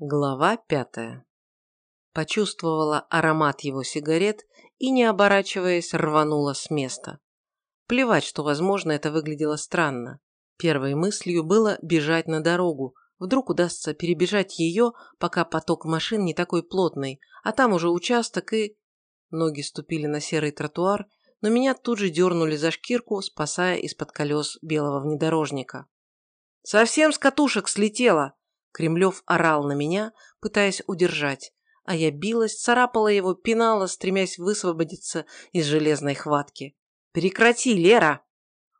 Глава пятая. Почувствовала аромат его сигарет и, не оборачиваясь, рванула с места. Плевать, что, возможно, это выглядело странно. Первой мыслью было бежать на дорогу. Вдруг удастся перебежать ее, пока поток машин не такой плотный, а там уже участок и... Ноги ступили на серый тротуар, но меня тут же дернули за шкирку, спасая из-под колес белого внедорожника. «Совсем с катушек слетела!» Кремлев орал на меня, пытаясь удержать, а я билась, царапала его, пинала, стремясь высвободиться из железной хватки. «Прекрати, Лера!»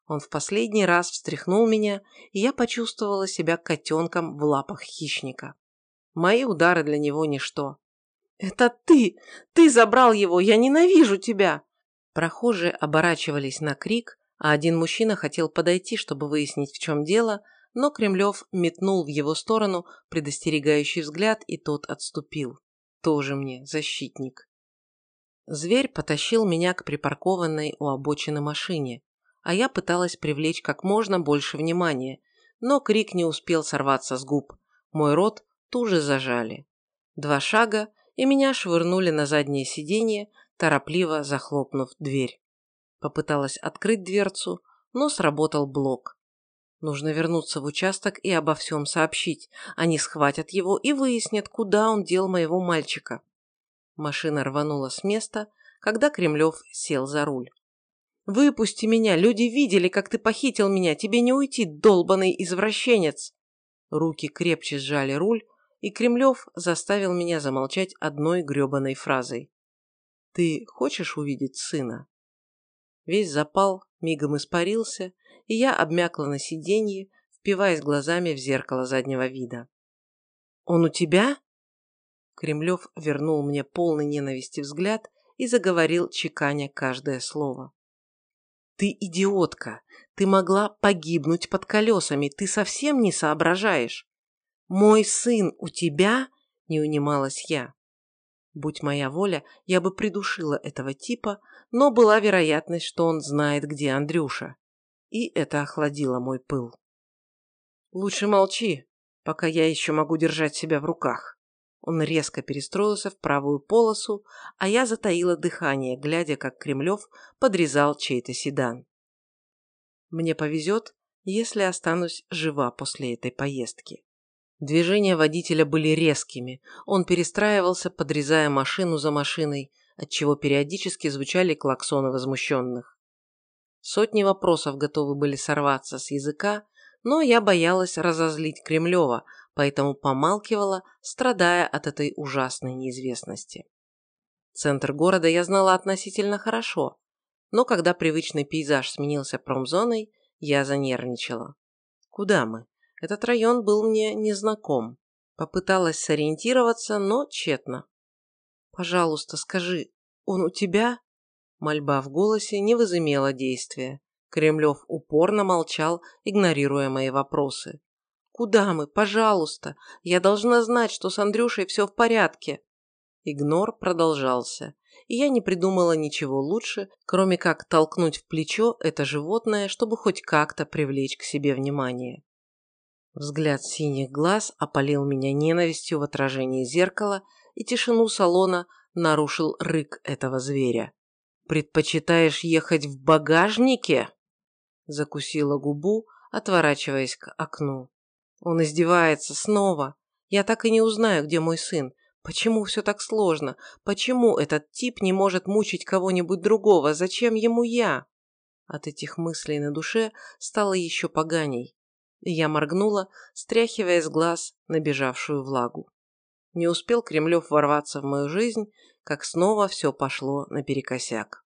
Он в последний раз встряхнул меня, и я почувствовала себя котенком в лапах хищника. Мои удары для него ничто. «Это ты! Ты забрал его! Я ненавижу тебя!» Прохожие оборачивались на крик, а один мужчина хотел подойти, чтобы выяснить, в чем дело, но Кремлев метнул в его сторону предостерегающий взгляд, и тот отступил. Тоже мне защитник. Зверь потащил меня к припаркованной у обочины машине, а я пыталась привлечь как можно больше внимания, но крик не успел сорваться с губ. Мой рот туже зажали. Два шага, и меня швырнули на заднее сиденье, торопливо захлопнув дверь. Попыталась открыть дверцу, но сработал блок. Нужно вернуться в участок и обо всем сообщить. Они схватят его и выяснят, куда он дел моего мальчика. Машина рванула с места, когда Кремлев сел за руль. «Выпусти меня! Люди видели, как ты похитил меня! Тебе не уйти, долбанный извращенец!» Руки крепче сжали руль, и Кремлев заставил меня замолчать одной гребаной фразой. «Ты хочешь увидеть сына?» Весь запал мигом испарился, и я обмякла на сиденье, впиваясь глазами в зеркало заднего вида. «Он у тебя?» Кремлев вернул мне полный ненависти взгляд и заговорил, чеканя каждое слово. «Ты идиотка! Ты могла погибнуть под колесами! Ты совсем не соображаешь! Мой сын у тебя?» – не унималась я. Будь моя воля, я бы придушила этого типа, но была вероятность, что он знает, где Андрюша и это охладило мой пыл. «Лучше молчи, пока я еще могу держать себя в руках». Он резко перестроился в правую полосу, а я затаила дыхание, глядя, как Кремлев подрезал чей-то седан. Мне повезет, если останусь жива после этой поездки. Движения водителя были резкими, он перестраивался, подрезая машину за машиной, отчего периодически звучали клаксоны возмущенных. Сотни вопросов готовы были сорваться с языка, но я боялась разозлить Кремлева, поэтому помалкивала, страдая от этой ужасной неизвестности. Центр города я знала относительно хорошо, но когда привычный пейзаж сменился промзоной, я занервничала. Куда мы? Этот район был мне незнаком. Попыталась сориентироваться, но тщетно. «Пожалуйста, скажи, он у тебя?» Мольба в голосе не возымела действия. Кремлев упорно молчал, игнорируя мои вопросы. «Куда мы? Пожалуйста! Я должна знать, что с Андрюшей все в порядке!» Игнор продолжался, и я не придумала ничего лучше, кроме как толкнуть в плечо это животное, чтобы хоть как-то привлечь к себе внимание. Взгляд синих глаз опалил меня ненавистью в отражении зеркала, и тишину салона нарушил рык этого зверя. «Предпочитаешь ехать в багажнике?» Закусила губу, отворачиваясь к окну. Он издевается снова. Я так и не узнаю, где мой сын. Почему все так сложно? Почему этот тип не может мучить кого-нибудь другого? Зачем ему я? От этих мыслей на душе стало еще поганей. Я моргнула, стряхивая с глаз набежавшую влагу. Не успел Кремлев ворваться в мою жизнь, как снова все пошло наперекосяк.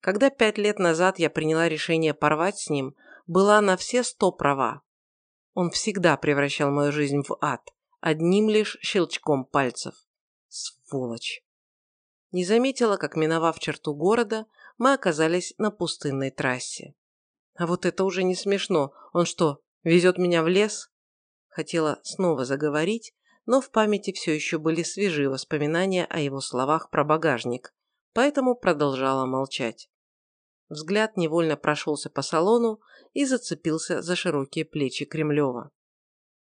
Когда пять лет назад я приняла решение порвать с ним, была на все сто права. Он всегда превращал мою жизнь в ад, одним лишь щелчком пальцев. Сволочь. Не заметила, как, миновав черту города, мы оказались на пустынной трассе. А вот это уже не смешно. Он что, везет меня в лес? Хотела снова заговорить, но в памяти все еще были свежие воспоминания о его словах про багажник, поэтому продолжала молчать. Взгляд невольно прошелся по салону и зацепился за широкие плечи Кремлева.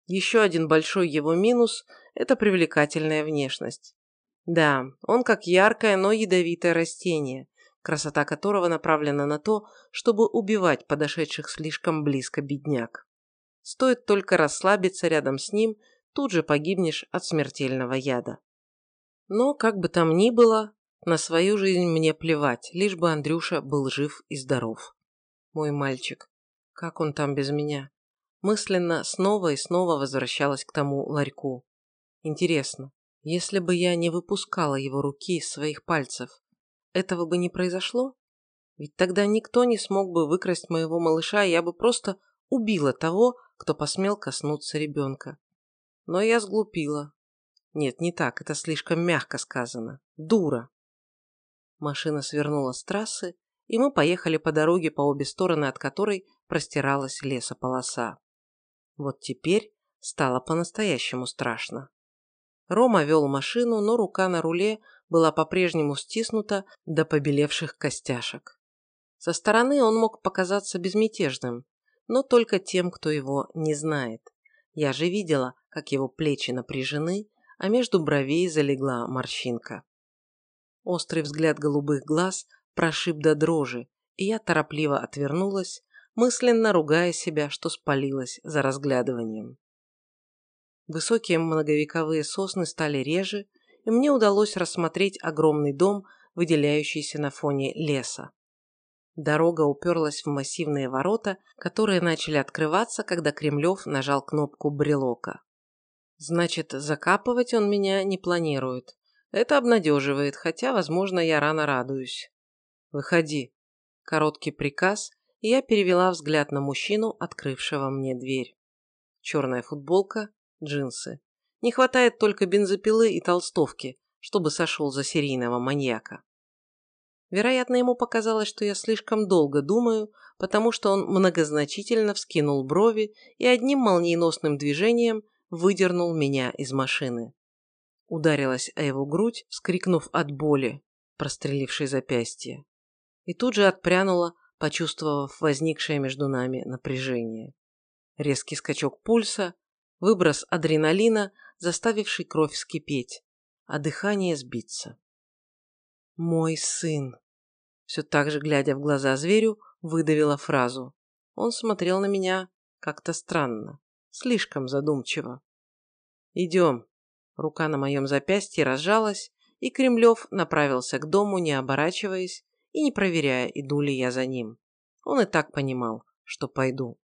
Еще один большой его минус – это привлекательная внешность. Да, он как яркое, но ядовитое растение, красота которого направлена на то, чтобы убивать подошедших слишком близко бедняк. Стоит только расслабиться рядом с ним, тут же погибнешь от смертельного яда. Но, как бы там ни было, на свою жизнь мне плевать, лишь бы Андрюша был жив и здоров. Мой мальчик, как он там без меня? Мысленно снова и снова возвращалась к тому ларьку. Интересно, если бы я не выпускала его руки из своих пальцев, этого бы не произошло? Ведь тогда никто не смог бы выкрасть моего малыша, и я бы просто убила того, кто посмел коснуться ребенка. Но я сглупила. Нет, не так, это слишком мягко сказано. Дура. Машина свернула с трассы, и мы поехали по дороге, по обе стороны от которой простиралась лесополоса. Вот теперь стало по-настоящему страшно. Рома вел машину, но рука на руле была по-прежнему стиснута до побелевших костяшек. Со стороны он мог показаться безмятежным, но только тем, кто его не знает. Я же видела, как его плечи напряжены, а между бровей залегла морщинка. Острый взгляд голубых глаз прошиб до дрожи, и я торопливо отвернулась, мысленно ругая себя, что спалилась за разглядыванием. Высокие многовековые сосны стали реже, и мне удалось рассмотреть огромный дом, выделяющийся на фоне леса. Дорога уперлась в массивные ворота, которые начали открываться, когда Кремлев нажал кнопку брелока. Значит, закапывать он меня не планирует. Это обнадеживает, хотя, возможно, я рано радуюсь. «Выходи». Короткий приказ, и я перевела взгляд на мужчину, открывшего мне дверь. Черная футболка, джинсы. Не хватает только бензопилы и толстовки, чтобы сошел за серийного маньяка. Вероятно, ему показалось, что я слишком долго думаю, потому что он многозначительно вскинул брови и одним молниеносным движением выдернул меня из машины. Ударилась о его грудь, вскрикнув от боли, прострелившей запястье. И тут же отпрянула, почувствовав возникшее между нами напряжение. Резкий скачок пульса, выброс адреналина, заставивший кровь вскипеть, а дыхание сбиться. «Мой сын!» Все так же, глядя в глаза зверю, выдавила фразу. Он смотрел на меня как-то странно, слишком задумчиво. «Идем». Рука на моем запястье разжалась, и Кремлев направился к дому, не оборачиваясь и не проверяя, иду ли я за ним. Он и так понимал, что пойду.